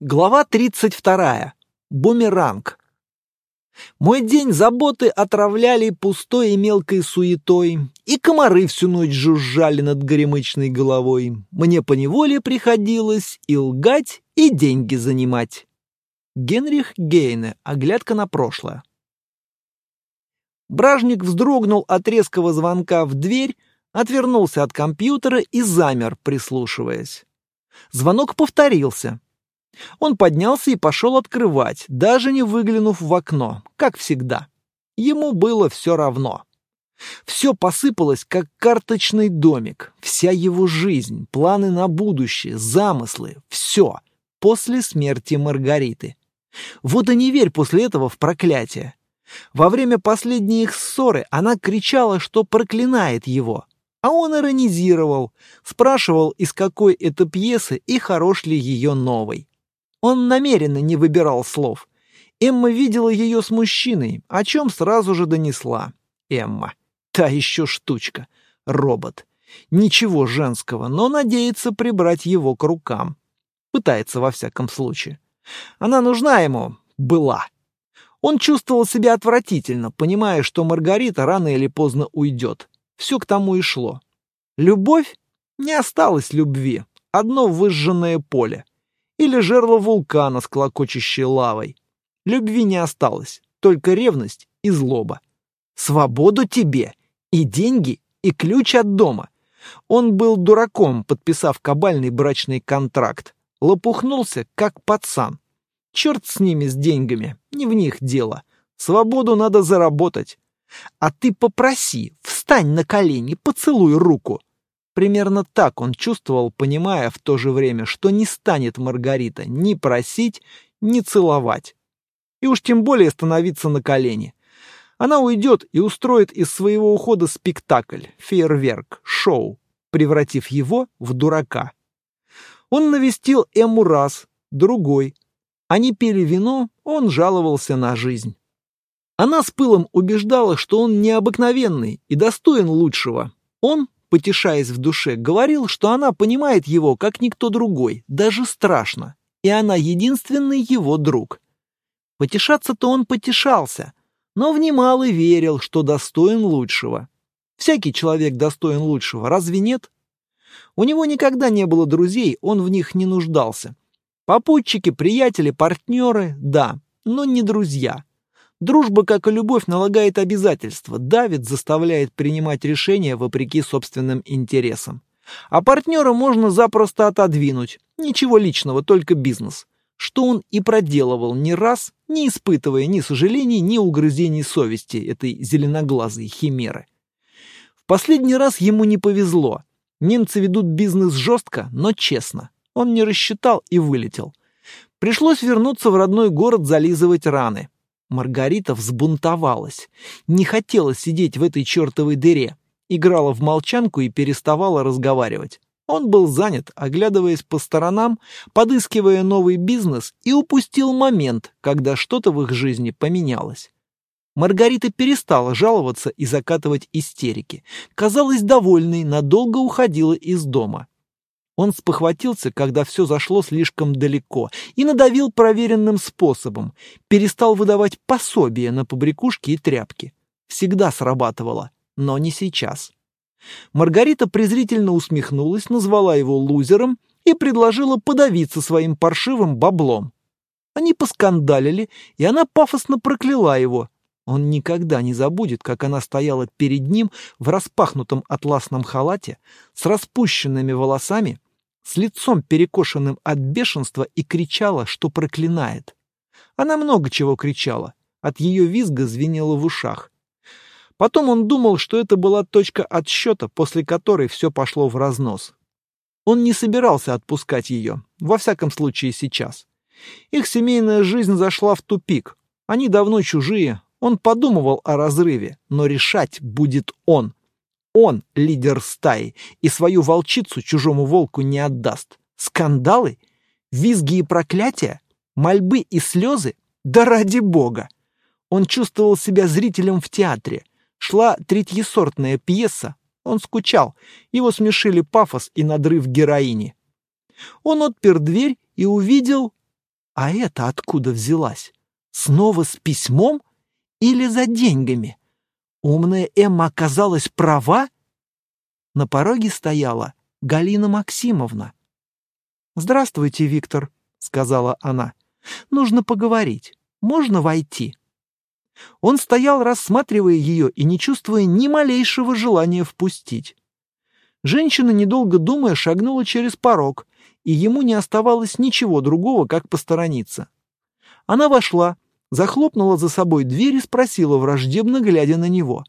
Глава 32. Бумеранг. Мой день заботы отравляли пустой и мелкой суетой, и комары всю ночь жужжали над горемычной головой. Мне поневоле приходилось и лгать, и деньги занимать. Генрих Гейне. Оглядка на прошлое. Бражник вздрогнул от резкого звонка в дверь, отвернулся от компьютера и замер, прислушиваясь. Звонок повторился. Он поднялся и пошел открывать, даже не выглянув в окно, как всегда. Ему было все равно. Все посыпалось, как карточный домик. Вся его жизнь, планы на будущее, замыслы — все. После смерти Маргариты. Вот и не верь после этого в проклятие. Во время последней их ссоры она кричала, что проклинает его. А он иронизировал, спрашивал, из какой это пьесы и хорош ли ее новой. Он намеренно не выбирал слов. Эмма видела ее с мужчиной, о чем сразу же донесла. Эмма. Та еще штучка. Робот. Ничего женского, но надеется прибрать его к рукам. Пытается во всяком случае. Она нужна ему. Была. Он чувствовал себя отвратительно, понимая, что Маргарита рано или поздно уйдет. Все к тому и шло. Любовь? Не осталось любви. Одно выжженное поле или жерло вулкана с клокочущей лавой. Любви не осталось, только ревность и злоба. Свободу тебе, и деньги, и ключ от дома. Он был дураком, подписав кабальный брачный контракт. Лопухнулся, как пацан. Черт с ними, с деньгами, не в них дело. Свободу надо заработать. А ты попроси, встань на колени, поцелуй руку. Примерно так он чувствовал, понимая в то же время, что не станет Маргарита ни просить, ни целовать. И уж тем более становиться на колени. Она уйдет и устроит из своего ухода спектакль, фейерверк, шоу, превратив его в дурака. Он навестил Эму раз, другой. Они пили вино, он жаловался на жизнь. Она с пылом убеждала, что он необыкновенный и достоин лучшего. Он потешаясь в душе, говорил, что она понимает его, как никто другой, даже страшно, и она единственный его друг. Потешаться-то он потешался, но внимал и верил, что достоин лучшего. Всякий человек достоин лучшего, разве нет? У него никогда не было друзей, он в них не нуждался. Попутчики, приятели, партнеры — да, но не друзья. Дружба, как и любовь, налагает обязательства, давит, заставляет принимать решения вопреки собственным интересам. А партнера можно запросто отодвинуть. Ничего личного, только бизнес. Что он и проделывал не раз, не испытывая ни сожалений, ни угрызений совести этой зеленоглазой химеры. В последний раз ему не повезло. Немцы ведут бизнес жестко, но честно. Он не рассчитал и вылетел. Пришлось вернуться в родной город зализывать раны. Маргарита взбунтовалась. Не хотела сидеть в этой чертовой дыре. Играла в молчанку и переставала разговаривать. Он был занят, оглядываясь по сторонам, подыскивая новый бизнес, и упустил момент, когда что-то в их жизни поменялось. Маргарита перестала жаловаться и закатывать истерики. Казалась довольной, надолго уходила из дома. Он спохватился, когда все зашло слишком далеко, и надавил проверенным способом, перестал выдавать пособия на побрякушки и тряпки. Всегда срабатывало, но не сейчас. Маргарита презрительно усмехнулась, назвала его лузером и предложила подавиться своим паршивым баблом. Они поскандалили, и она пафосно прокляла его. Он никогда не забудет, как она стояла перед ним в распахнутом атласном халате, с распущенными волосами, с лицом перекошенным от бешенства и кричала, что проклинает. Она много чего кричала, от ее визга звенело в ушах. Потом он думал, что это была точка отсчета, после которой все пошло в разнос. Он не собирался отпускать ее, во всяком случае сейчас. Их семейная жизнь зашла в тупик. Они давно чужие, он подумывал о разрыве, но решать будет он. Он лидер стаи и свою волчицу чужому волку не отдаст. Скандалы? Визги и проклятия? Мольбы и слезы? Да ради бога! Он чувствовал себя зрителем в театре. Шла третьесортная пьеса. Он скучал. Его смешили пафос и надрыв героини. Он отпер дверь и увидел А это откуда взялась? Снова с письмом или за деньгами? Умная Эмма оказалась права? На пороге стояла Галина Максимовна. «Здравствуйте, Виктор», — сказала она. «Нужно поговорить. Можно войти?» Он стоял, рассматривая ее и не чувствуя ни малейшего желания впустить. Женщина, недолго думая, шагнула через порог, и ему не оставалось ничего другого, как посторониться. Она вошла, захлопнула за собой дверь и спросила, враждебно глядя на него.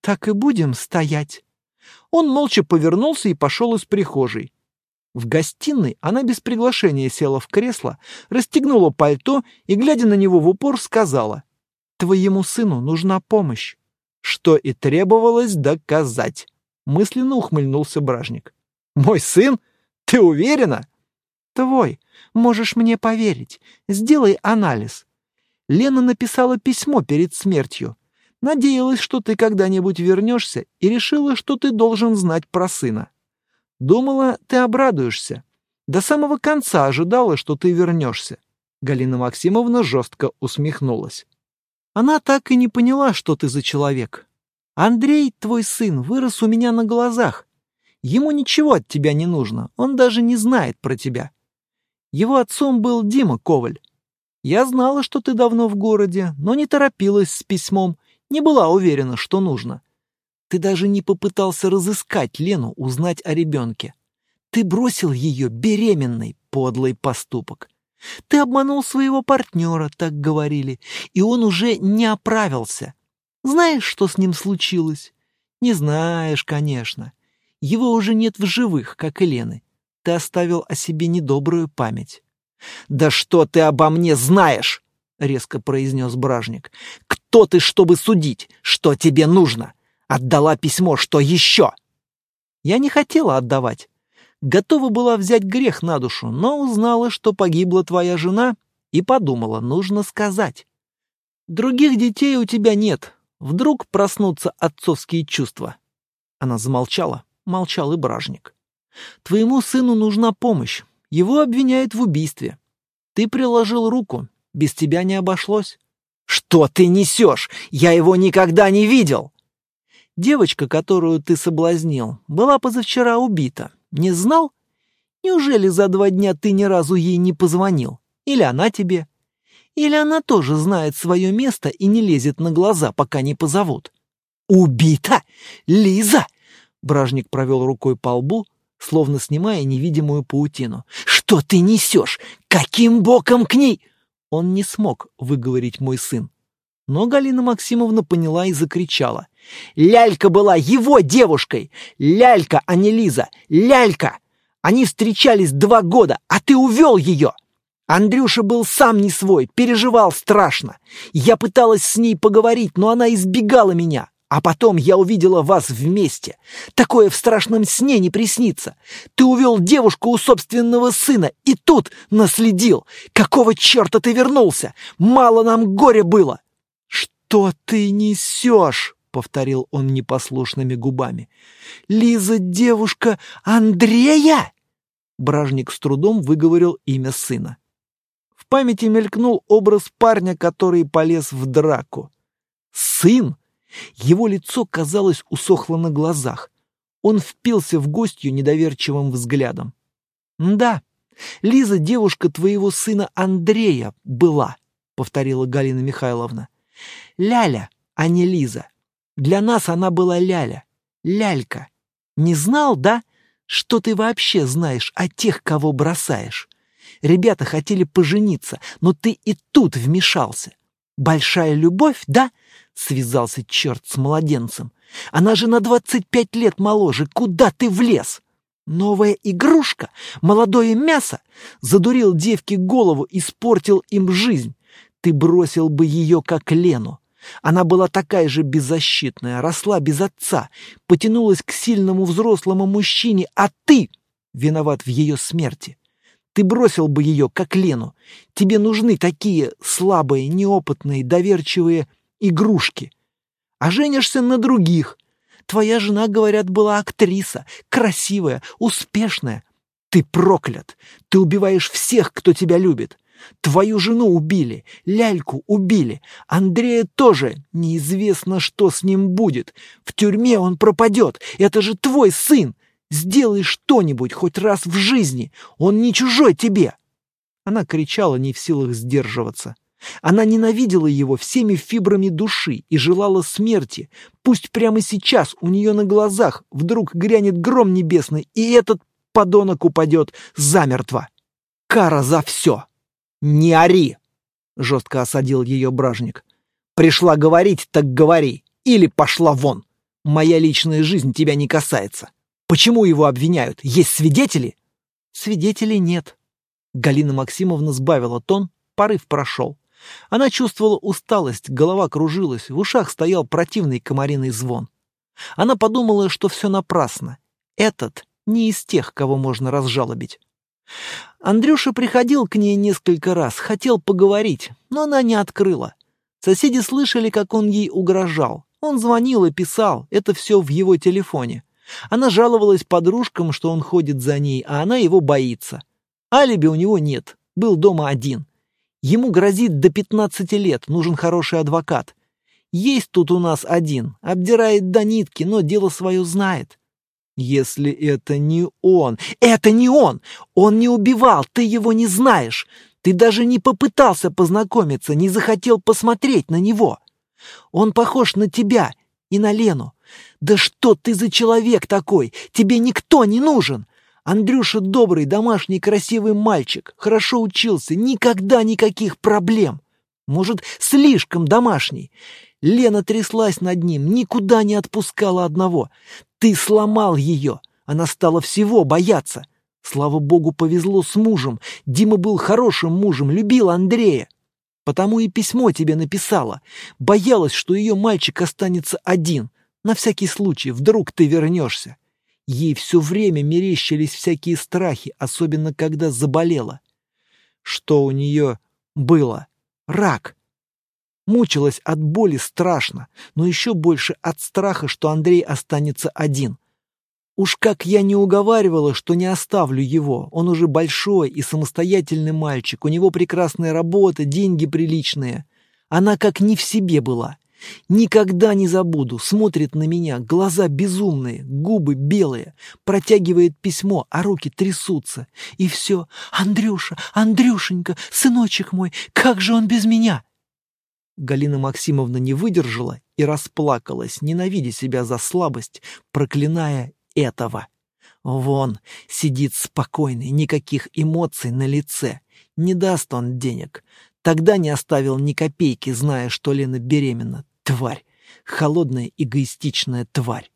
«Так и будем стоять?» Он молча повернулся и пошел из прихожей. В гостиной она без приглашения села в кресло, расстегнула пальто и, глядя на него в упор, сказала, «Твоему сыну нужна помощь». Что и требовалось доказать. Мысленно ухмыльнулся бражник. «Мой сын? Ты уверена?» «Твой. Можешь мне поверить. Сделай анализ. Лена написала письмо перед смертью. Надеялась, что ты когда-нибудь вернешься, и решила, что ты должен знать про сына. Думала, ты обрадуешься. До самого конца ожидала, что ты вернешься. Галина Максимовна жестко усмехнулась. Она так и не поняла, что ты за человек. Андрей, твой сын, вырос у меня на глазах. Ему ничего от тебя не нужно, он даже не знает про тебя. Его отцом был Дима Коваль. Я знала, что ты давно в городе, но не торопилась с письмом, не была уверена, что нужно. Ты даже не попытался разыскать Лену, узнать о ребенке. Ты бросил ее беременной, подлый поступок. Ты обманул своего партнера, так говорили, и он уже не оправился. Знаешь, что с ним случилось? Не знаешь, конечно. Его уже нет в живых, как и Лены. Ты оставил о себе недобрую память. «Да что ты обо мне знаешь?» — резко произнес бражник. «Кто ты, чтобы судить? Что тебе нужно? Отдала письмо, что еще?» Я не хотела отдавать. Готова была взять грех на душу, но узнала, что погибла твоя жена, и подумала, нужно сказать. «Других детей у тебя нет. Вдруг проснутся отцовские чувства?» Она замолчала, молчал и бражник. «Твоему сыну нужна помощь. Его обвиняют в убийстве. Ты приложил руку, без тебя не обошлось. Что ты несешь? Я его никогда не видел. Девочка, которую ты соблазнил, была позавчера убита. Не знал? Неужели за два дня ты ни разу ей не позвонил? Или она тебе? Или она тоже знает свое место и не лезет на глаза, пока не позовут? Убита? Лиза? Бражник провел рукой по лбу, словно снимая невидимую паутину. «Что ты несешь? Каким боком к ней?» Он не смог выговорить мой сын. Но Галина Максимовна поняла и закричала. «Лялька была его девушкой! Лялька, а не Лиза! Лялька! Они встречались два года, а ты увел ее!» Андрюша был сам не свой, переживал страшно. Я пыталась с ней поговорить, но она избегала меня. А потом я увидела вас вместе. Такое в страшном сне не приснится. Ты увел девушку у собственного сына и тут наследил. Какого черта ты вернулся? Мало нам горя было. Что ты несешь? Повторил он непослушными губами. Лиза девушка Андрея? Бражник с трудом выговорил имя сына. В памяти мелькнул образ парня, который полез в драку. Сын? Его лицо, казалось, усохло на глазах. Он впился в гостью недоверчивым взглядом. «Да, Лиза девушка твоего сына Андрея была», — повторила Галина Михайловна. «Ляля, а не Лиза. Для нас она была Ляля, Лялька. Не знал, да, что ты вообще знаешь о тех, кого бросаешь? Ребята хотели пожениться, но ты и тут вмешался. Большая любовь, да?» Связался черт с младенцем. Она же на двадцать пять лет моложе. Куда ты влез? Новая игрушка? Молодое мясо? Задурил девке голову, испортил им жизнь. Ты бросил бы ее, как Лену. Она была такая же беззащитная, росла без отца, потянулась к сильному взрослому мужчине, а ты виноват в ее смерти. Ты бросил бы ее, как Лену. Тебе нужны такие слабые, неопытные, доверчивые игрушки. А женишься на других. Твоя жена, говорят, была актриса, красивая, успешная. Ты проклят. Ты убиваешь всех, кто тебя любит. Твою жену убили, ляльку убили, Андрея тоже. Неизвестно, что с ним будет. В тюрьме он пропадет. Это же твой сын. Сделай что-нибудь хоть раз в жизни. Он не чужой тебе. Она кричала, не в силах сдерживаться. Она ненавидела его всеми фибрами души и желала смерти. Пусть прямо сейчас у нее на глазах вдруг грянет гром небесный, и этот подонок упадет замертво. Кара за все. «Не ори!» — жестко осадил ее бражник. «Пришла говорить, так говори, или пошла вон. Моя личная жизнь тебя не касается. Почему его обвиняют? Есть свидетели?» «Свидетелей нет». Галина Максимовна сбавила тон, порыв прошел. Она чувствовала усталость, голова кружилась, в ушах стоял противный комариный звон. Она подумала, что все напрасно. Этот не из тех, кого можно разжалобить. Андрюша приходил к ней несколько раз, хотел поговорить, но она не открыла. Соседи слышали, как он ей угрожал. Он звонил и писал, это все в его телефоне. Она жаловалась подружкам, что он ходит за ней, а она его боится. Алиби у него нет, был дома один. Ему грозит до 15 лет, нужен хороший адвокат. Есть тут у нас один, обдирает до нитки, но дело свое знает. Если это не он... Это не он! Он не убивал, ты его не знаешь. Ты даже не попытался познакомиться, не захотел посмотреть на него. Он похож на тебя и на Лену. Да что ты за человек такой? Тебе никто не нужен. Андрюша добрый, домашний, красивый мальчик, хорошо учился, никогда никаких проблем. Может, слишком домашний. Лена тряслась над ним, никуда не отпускала одного. Ты сломал ее. Она стала всего бояться. Слава богу, повезло с мужем. Дима был хорошим мужем, любил Андрея. Потому и письмо тебе написала. Боялась, что ее мальчик останется один. На всякий случай, вдруг ты вернешься. Ей все время мерещились всякие страхи, особенно когда заболела. Что у нее было? Рак. Мучилась от боли страшно, но еще больше от страха, что Андрей останется один. Уж как я не уговаривала, что не оставлю его. Он уже большой и самостоятельный мальчик, у него прекрасная работа, деньги приличные. Она как не в себе была. Никогда не забуду, смотрит на меня, глаза безумные, губы белые, протягивает письмо, а руки трясутся. И все, Андрюша, Андрюшенька, сыночек мой, как же он без меня? Галина Максимовна не выдержала и расплакалась, ненавидя себя за слабость, проклиная этого. Вон, сидит спокойный, никаких эмоций на лице. Не даст он денег. Тогда не оставил ни копейки, зная, что Лена беременна. Тварь. Холодная, эгоистичная тварь.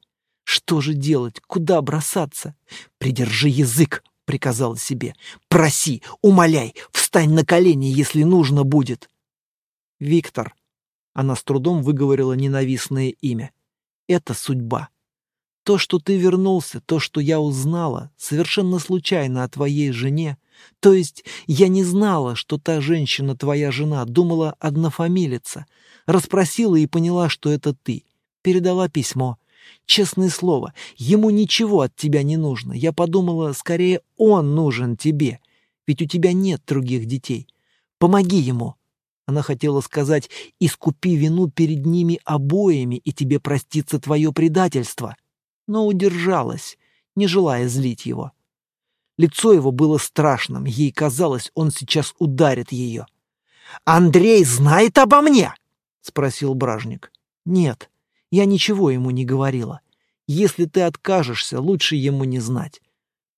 Что же делать? Куда бросаться? Придержи язык, приказала себе. Проси, умоляй, встань на колени, если нужно будет. Виктор. Она с трудом выговорила ненавистное имя. Это судьба. То, что ты вернулся, то, что я узнала, совершенно случайно о твоей жене, то есть я не знала, что та женщина твоя жена, думала однофамилица, расспросила и поняла, что это ты. Передала письмо. Честное слово, ему ничего от тебя не нужно. Я подумала, скорее он нужен тебе, ведь у тебя нет других детей. Помоги ему. Она хотела сказать «искупи вину перед ними обоими, и тебе простится твое предательство», но удержалась, не желая злить его. Лицо его было страшным, ей казалось, он сейчас ударит ее. «Андрей знает обо мне?» — спросил бражник. «Нет, я ничего ему не говорила. Если ты откажешься, лучше ему не знать.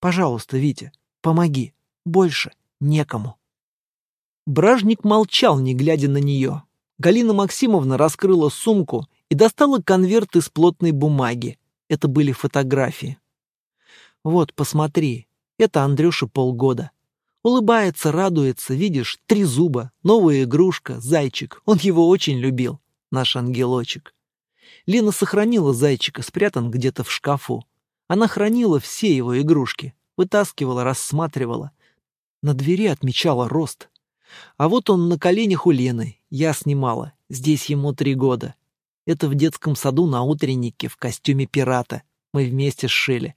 Пожалуйста, Витя, помоги, больше некому». Бражник молчал, не глядя на нее. Галина Максимовна раскрыла сумку и достала конверт из плотной бумаги. Это были фотографии. «Вот, посмотри, это Андрюша полгода. Улыбается, радуется, видишь, три зуба, новая игрушка, зайчик. Он его очень любил, наш ангелочек». Лена сохранила зайчика, спрятан где-то в шкафу. Она хранила все его игрушки, вытаскивала, рассматривала. На двери отмечала рост, а вот он на коленях у Лены. Я снимала. Здесь ему три года. Это в детском саду на утреннике в костюме пирата. Мы вместе сшили.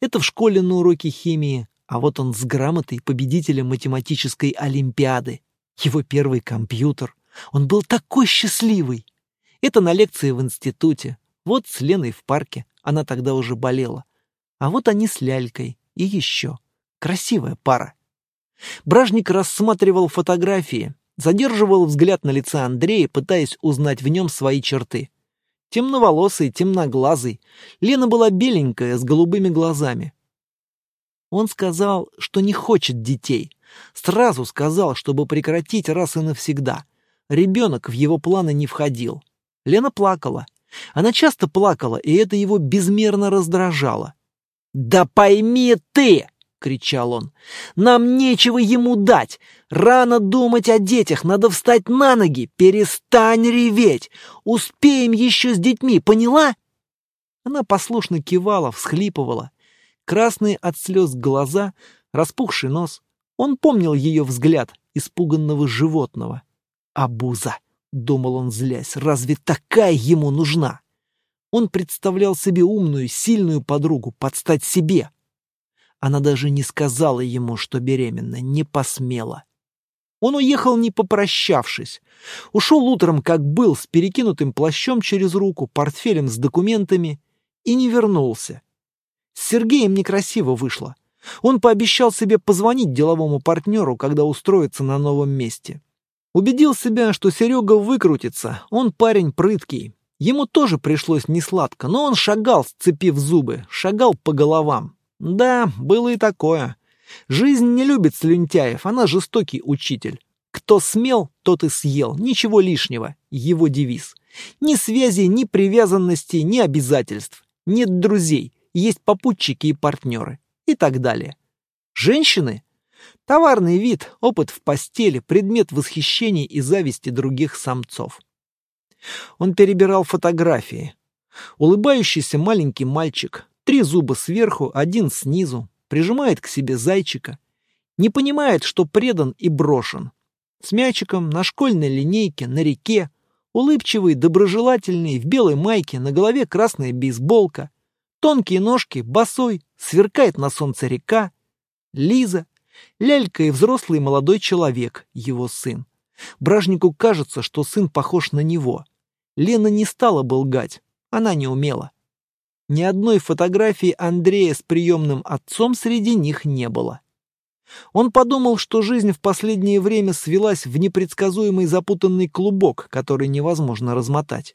Это в школе на уроке химии. А вот он с грамотой победителя математической олимпиады. Его первый компьютер. Он был такой счастливый. Это на лекции в институте. Вот с Леной в парке. Она тогда уже болела. А вот они с Лялькой. И еще. Красивая пара. Бражник рассматривал фотографии, задерживал взгляд на лице Андрея, пытаясь узнать в нем свои черты. Темноволосый, темноглазый. Лена была беленькая, с голубыми глазами. Он сказал, что не хочет детей. Сразу сказал, чтобы прекратить раз и навсегда. Ребенок в его планы не входил. Лена плакала. Она часто плакала, и это его безмерно раздражало. «Да пойми ты!» — кричал он. «Нам нечего ему дать! Рано думать о детях, надо встать на ноги! Перестань реветь! Успеем еще с детьми, поняла?» Она послушно кивала, всхлипывала. Красные от слез глаза, распухший нос. Он помнил ее взгляд испуганного животного. «Абуза!» — думал он, злясь. «Разве такая ему нужна?» Он представлял себе умную, сильную подругу, подстать себе. Она даже не сказала ему, что беременна, не посмела. Он уехал, не попрощавшись. Ушел утром, как был, с перекинутым плащом через руку, портфелем с документами, и не вернулся. С Сергеем некрасиво вышло. Он пообещал себе позвонить деловому партнеру, когда устроится на новом месте. Убедил себя, что Серега выкрутится, он парень прыткий, Ему тоже пришлось несладко, но он шагал, сцепив зубы, шагал по головам. Да, было и такое. Жизнь не любит слюнтяев, она жестокий учитель. Кто смел, тот и съел, ничего лишнего, его девиз. Ни связи, ни привязанности, ни обязательств. Нет друзей, есть попутчики и партнеры. И так далее. Женщины? Товарный вид, опыт в постели, предмет восхищения и зависти других самцов. Он перебирал фотографии. Улыбающийся маленький мальчик, три зуба сверху, один снизу, прижимает к себе зайчика. Не понимает, что предан и брошен. С мячиком на школьной линейке, на реке, улыбчивый, доброжелательный, в белой майке, на голове красная бейсболка, тонкие ножки, босой, сверкает на солнце река. Лиза, лялька и взрослый молодой человек, его сын. Бражнику кажется, что сын похож на него. Лена не стала бы лгать, она не умела. Ни одной фотографии Андрея с приемным отцом среди них не было. Он подумал, что жизнь в последнее время свелась в непредсказуемый запутанный клубок, который невозможно размотать.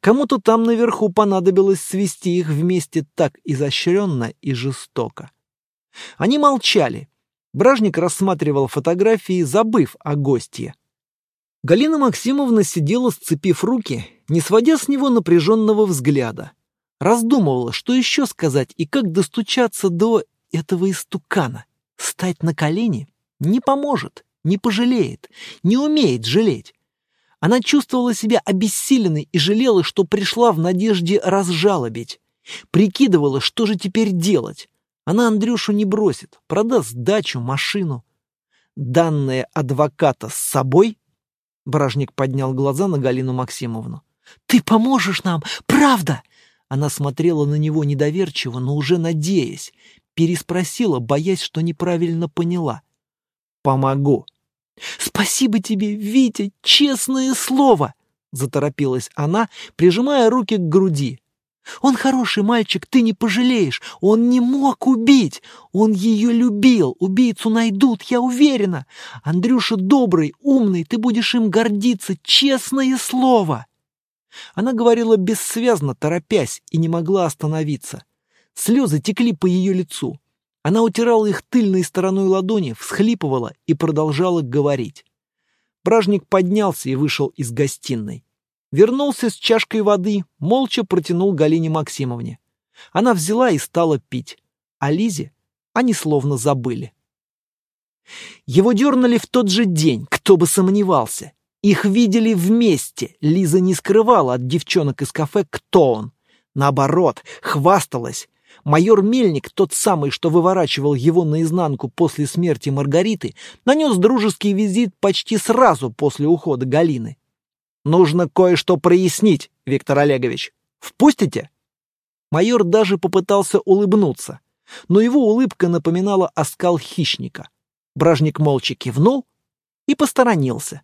Кому-то там наверху понадобилось свести их вместе так изощренно и жестоко. Они молчали. Бражник рассматривал фотографии, забыв о гостье. Галина Максимовна сидела, сцепив руки, не сводя с него напряженного взгляда. Раздумывала, что еще сказать и как достучаться до этого истукана. Стать на колени не поможет, не пожалеет, не умеет жалеть. Она чувствовала себя обессиленной и жалела, что пришла в надежде разжалобить. Прикидывала, что же теперь делать. Она Андрюшу не бросит, продаст дачу, машину. Данные адвоката с собой Бражник поднял глаза на Галину Максимовну. «Ты поможешь нам, правда?» Она смотрела на него недоверчиво, но уже надеясь. Переспросила, боясь, что неправильно поняла. «Помогу». «Спасибо тебе, Витя, честное слово!» Заторопилась она, прижимая руки к груди. Он хороший мальчик, ты не пожалеешь. Он не мог убить. Он ее любил. Убийцу найдут, я уверена. Андрюша добрый, умный, ты будешь им гордиться, честное слово. Она говорила бессвязно, торопясь, и не могла остановиться. Слезы текли по ее лицу. Она утирала их тыльной стороной ладони, всхлипывала и продолжала говорить. Бражник поднялся и вышел из гостиной. Вернулся с чашкой воды, молча протянул Галине Максимовне. Она взяла и стала пить. А Лизе они словно забыли. Его дернули в тот же день, кто бы сомневался. Их видели вместе. Лиза не скрывала от девчонок из кафе, кто он. Наоборот, хвасталась. Майор Мельник, тот самый, что выворачивал его наизнанку после смерти Маргариты, нанес дружеский визит почти сразу после ухода Галины. Нужно кое-что прояснить, Виктор Олегович. Впустите?» Майор даже попытался улыбнуться. но его улыбка напоминала оскал хищника. Бражник молча кивнул и посторонился.